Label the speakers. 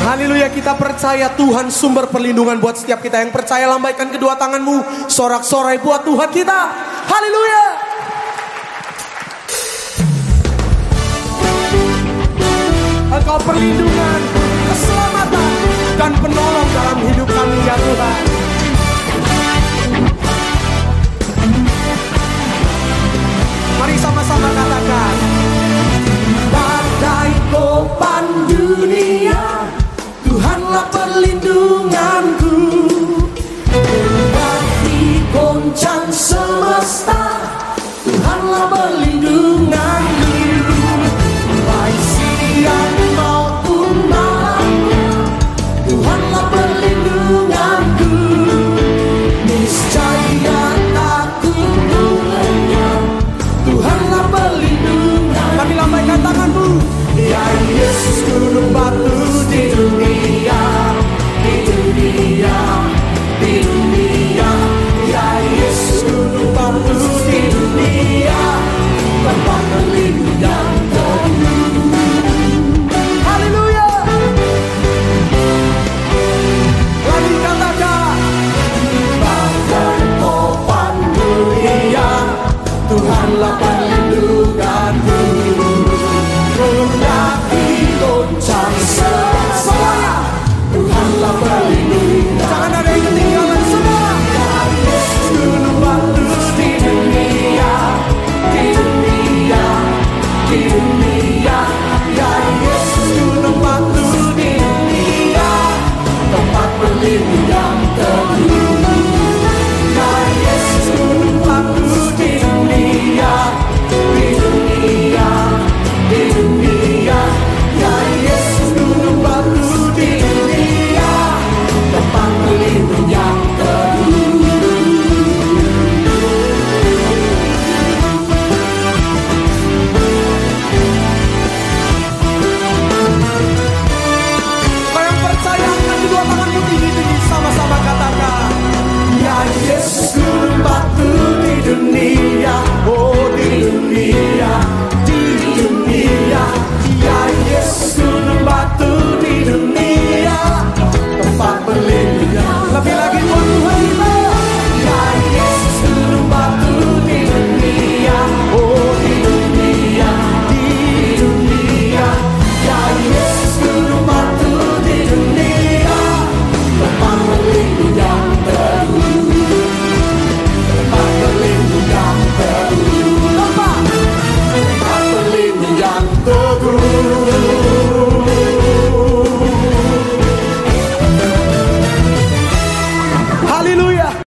Speaker 1: Haleluya kita percaya Tuhan sumber perlindungan buat setiap kita yang percaya lambaikan kedua tanganmu sorak-sorai buat Tuhan kita. Haleluya. Engkau perlindungan, keselamatan dan penolong dalam hidup Allah perlindungan. love.